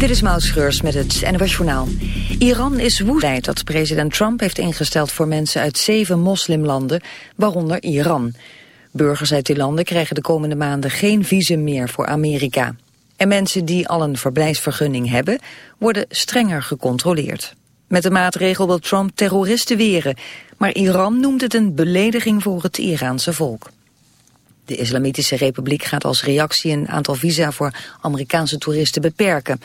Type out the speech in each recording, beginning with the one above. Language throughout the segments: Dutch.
Dit is Maud Schreurs met het NWS Journaal. Iran is woedend dat president Trump heeft ingesteld voor mensen uit zeven moslimlanden, waaronder Iran. Burgers uit die landen krijgen de komende maanden geen visum meer voor Amerika. En mensen die al een verblijfsvergunning hebben, worden strenger gecontroleerd. Met de maatregel wil Trump terroristen weren, maar Iran noemt het een belediging voor het Iraanse volk. De Islamitische Republiek gaat als reactie een aantal visa voor Amerikaanse toeristen beperken.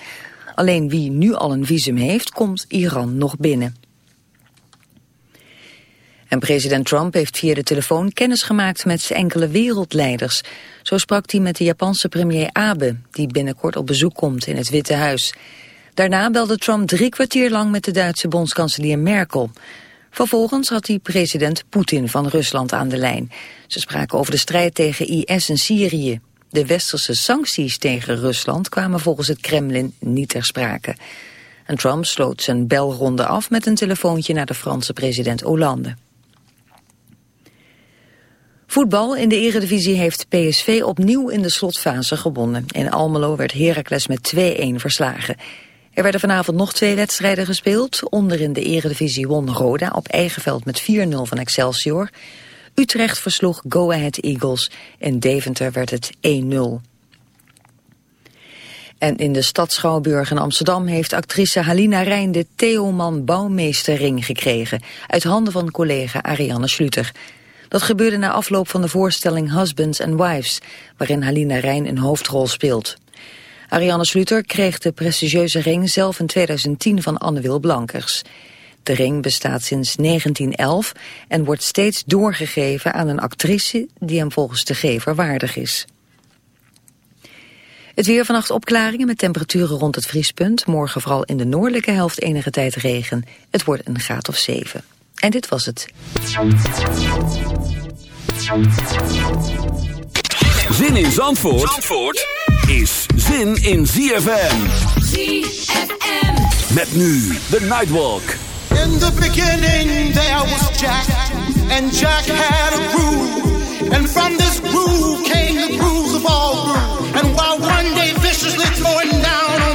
Alleen wie nu al een visum heeft, komt Iran nog binnen. En president Trump heeft via de telefoon kennis gemaakt met enkele wereldleiders. Zo sprak hij met de Japanse premier Abe, die binnenkort op bezoek komt in het Witte Huis. Daarna belde Trump drie kwartier lang met de Duitse bondskanselier Merkel. Vervolgens had hij president Poetin van Rusland aan de lijn. Ze spraken over de strijd tegen IS in Syrië. De westerse sancties tegen Rusland kwamen volgens het Kremlin niet ter sprake. En Trump sloot zijn belronde af met een telefoontje naar de Franse president Hollande. Voetbal in de eredivisie heeft PSV opnieuw in de slotfase gewonnen. In Almelo werd Heracles met 2-1 verslagen. Er werden vanavond nog twee wedstrijden gespeeld. Onder in de eredivisie won Roda op eigen veld met 4-0 van Excelsior. Utrecht versloeg Go Ahead Eagles. En Deventer werd het 1-0. En in de stad Schouwburg in Amsterdam heeft actrice Halina Rijn de Theoman Bouwmeesterring gekregen. Uit handen van collega Ariane Schluter. Dat gebeurde na afloop van de voorstelling Husbands and Wives, waarin Halina Rijn een hoofdrol speelt. Ariane Sluter kreeg de prestigieuze ring zelf in 2010 van Anne-Wil Blankers. De ring bestaat sinds 1911 en wordt steeds doorgegeven aan een actrice die hem volgens de gever waardig is. Het weer vannacht opklaringen met temperaturen rond het vriespunt. Morgen vooral in de noordelijke helft enige tijd regen. Het wordt een graad of 7. En dit was het. Zin in Zandvoort, Zandvoort is zin in ZFM. ZFM. Met nu de Nightwalk. In the beginning there was Jack, and Jack had a groove. And from this groove came the grooves of all groove. And while one day viciously throwing down on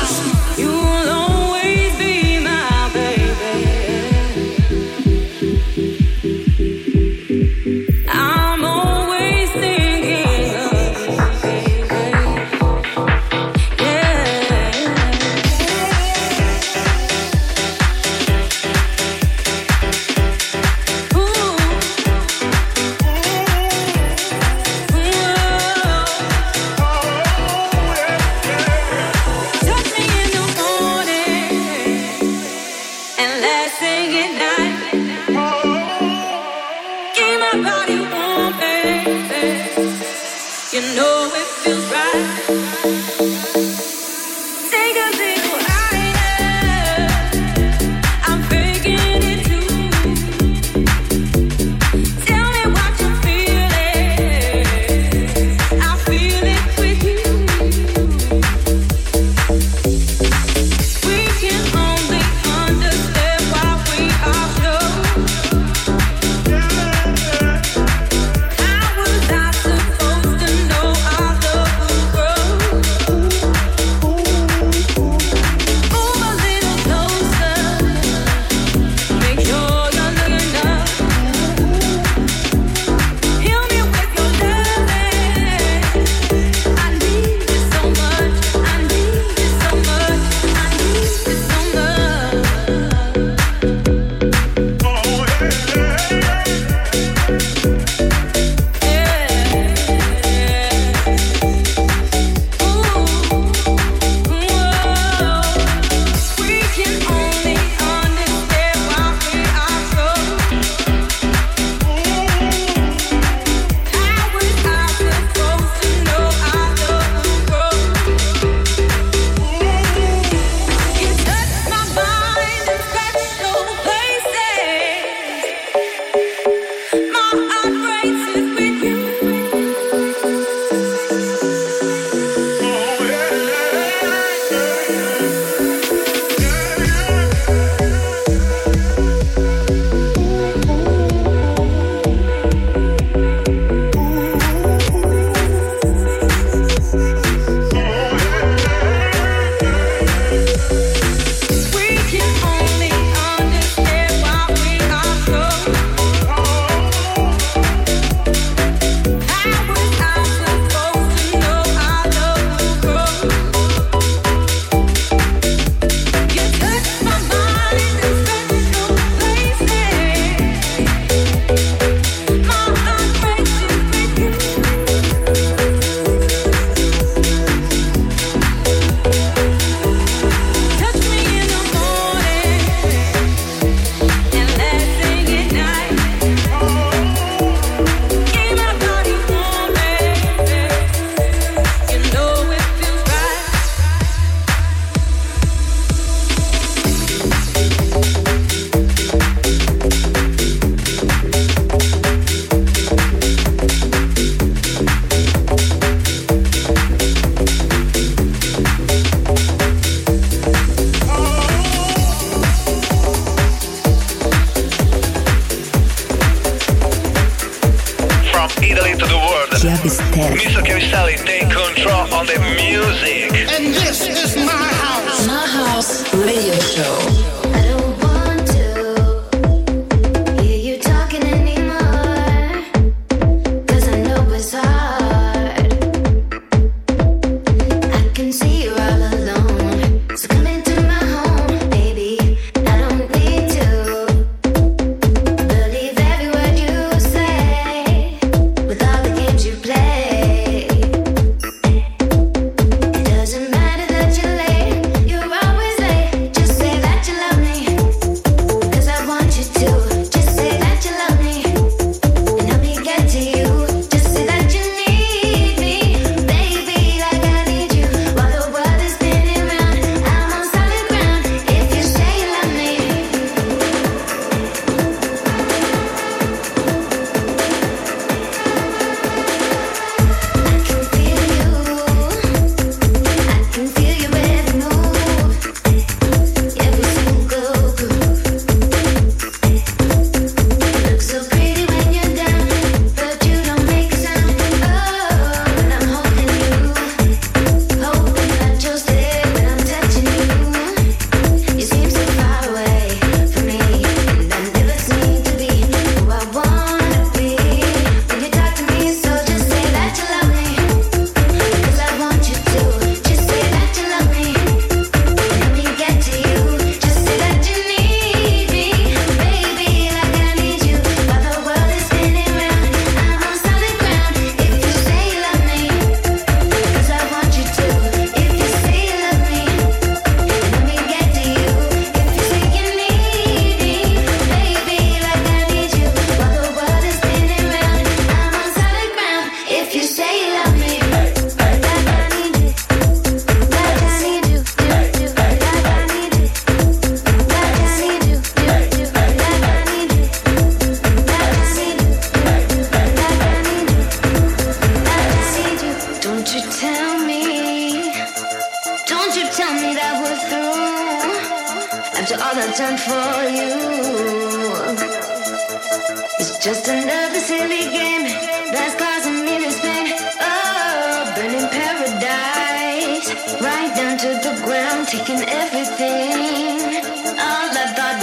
You know it feels right.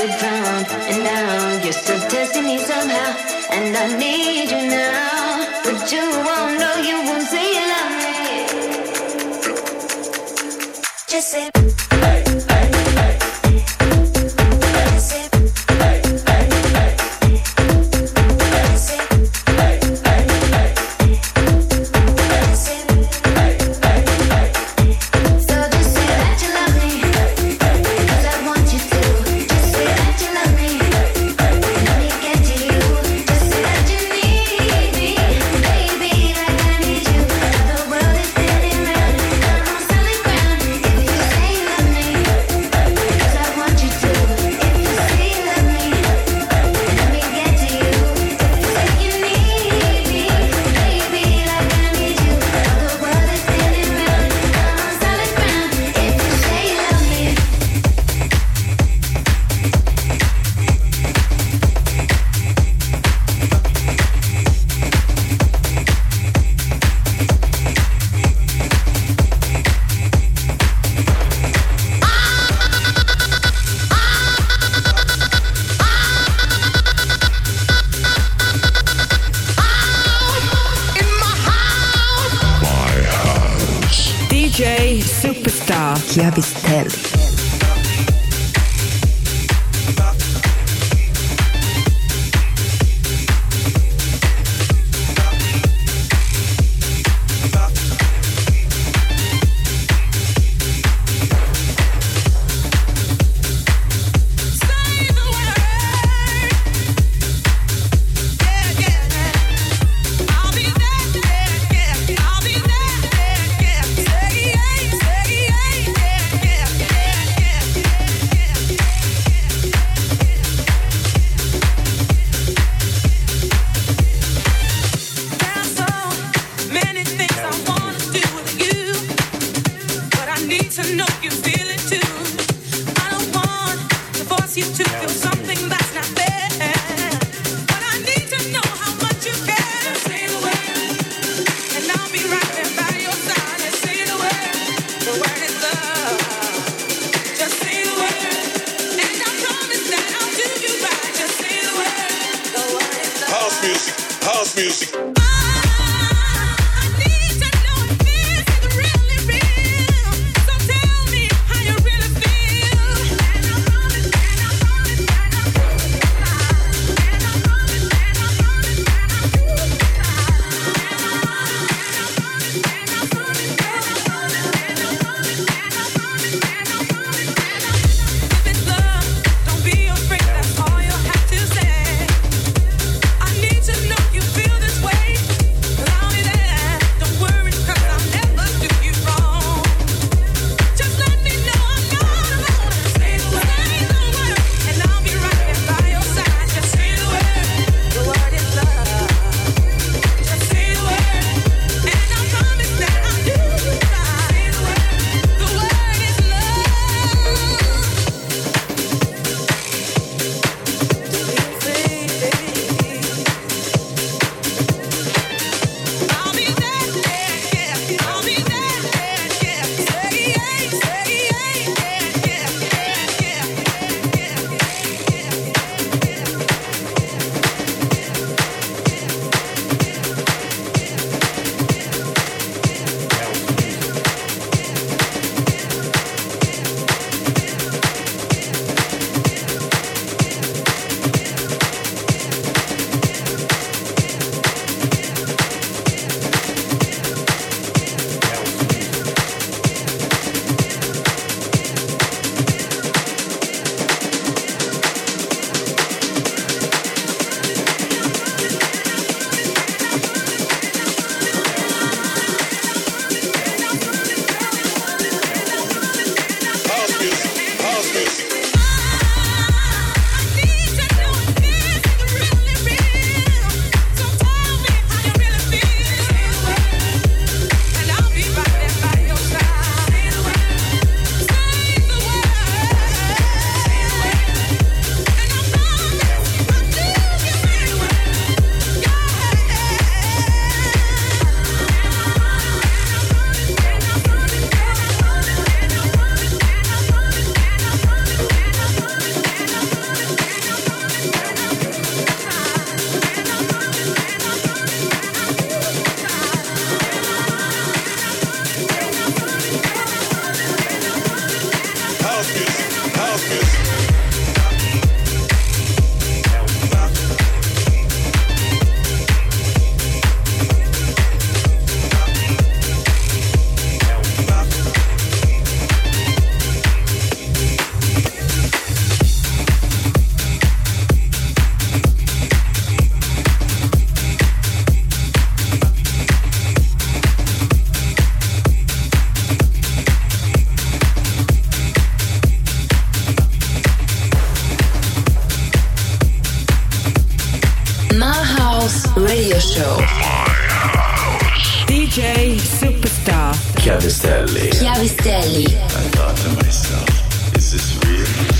and now You're still testing me somehow, and I need you now. But you won't know, you won't say you love me. Just say, hey, hey. Radio Show. DJ Superstar. Chiavistelli. Chiavistelli. I thought to myself, is this real?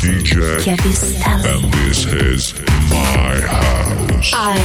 DJ. And this is my house. I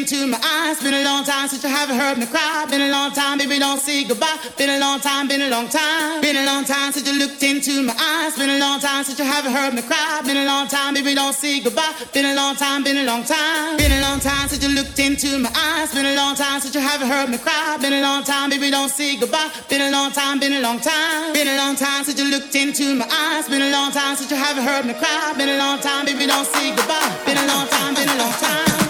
into my eyes. Been a long time since you haven't heard me cry. Been a long time, baby, don't say goodbye. Been a long time, been a long time. Been a long time since you looked into my eyes. Been a long time since you haven't heard me cry. Been a long time, baby, don't say goodbye. Been a long time, been a long time. Been a long time since you looked into my eyes. Been a long time since you haven't heard me cry. Been a long time, baby, don't say goodbye. Been a long time, been a long time. Been a long time since you looked into my eyes. Been a long time since you haven't heard me cry. Been a long time, baby, don't say goodbye. Been a long time, been a long time.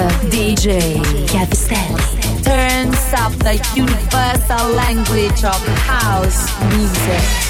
producer, DJ Cavistelli, turns up the universal language of house music.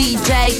DJ